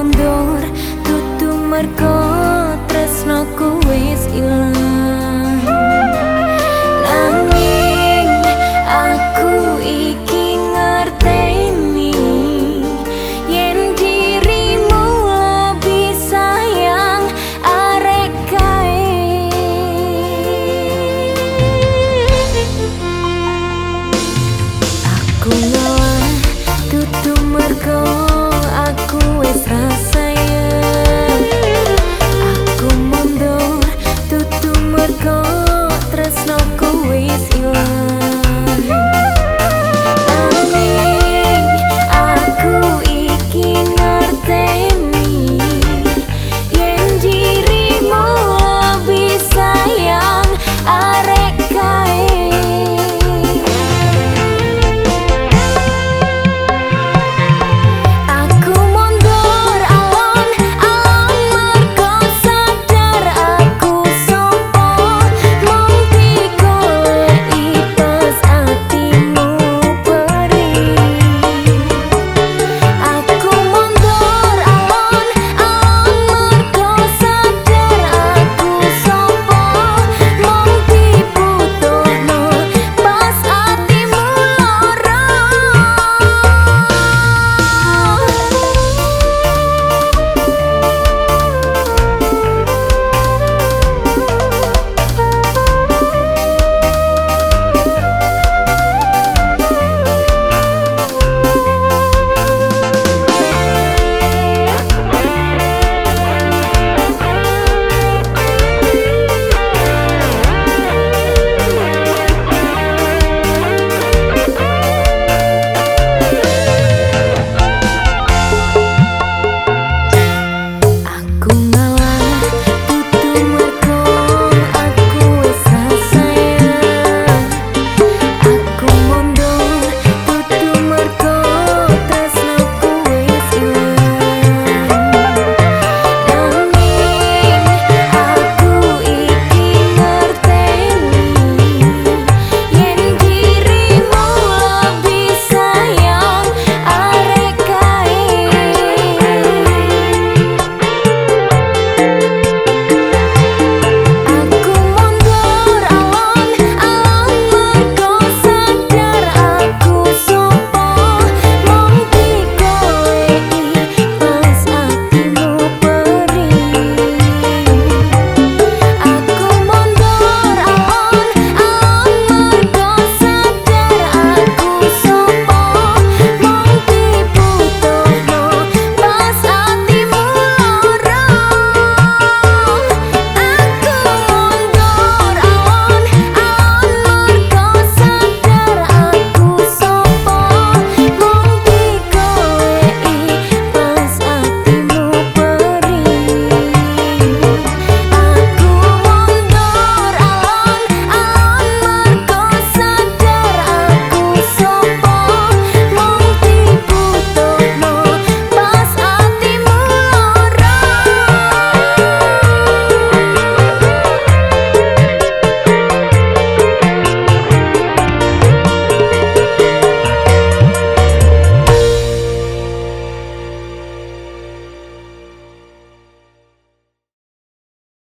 mundur dudu mergo tresno wis ilang nanging aku iki ngerteni yen dirimu lebih sayang arek kae aku